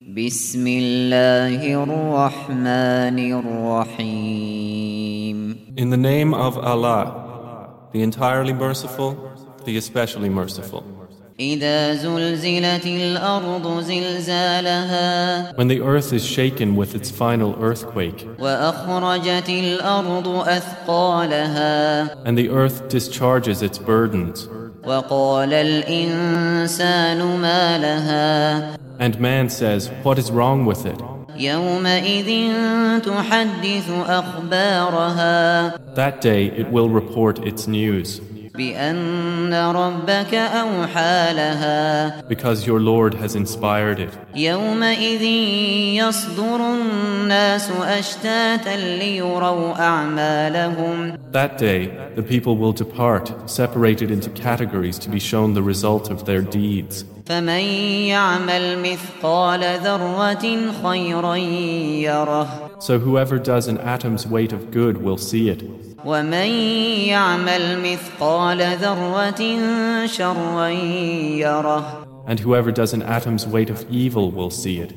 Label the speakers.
Speaker 1: بسم الله الرحمن الرحيم
Speaker 2: In the name of Allah, the entirely merciful, the especially merciful.
Speaker 1: إذا زلزلت الأرض زلزالها
Speaker 2: When the earth is shaken with its final earthquake,
Speaker 1: وأخرجت الأرض أثقالها
Speaker 2: and the earth discharges its burdens,
Speaker 1: وقال الإنسان ما لها
Speaker 2: and man says, What is wrong with it?
Speaker 1: يومئذ تحدث أخبارها
Speaker 2: That day it will report its news,
Speaker 1: بأن ربك أوحى لها
Speaker 2: because your Lord has inspired it.
Speaker 1: يومئذ يصدر الناس أشتاتا ليروا أعمالهم
Speaker 2: That day the people will depart, separated into categories to be shown the result of their deeds.
Speaker 1: فمن يعمل مثقال ذرة خيرا يره
Speaker 2: So whoever does an atom's weight of good will see it,
Speaker 1: ومن يعمل مثقال ذرة شرا يره
Speaker 2: and whoever does an atom's weight of evil will see it.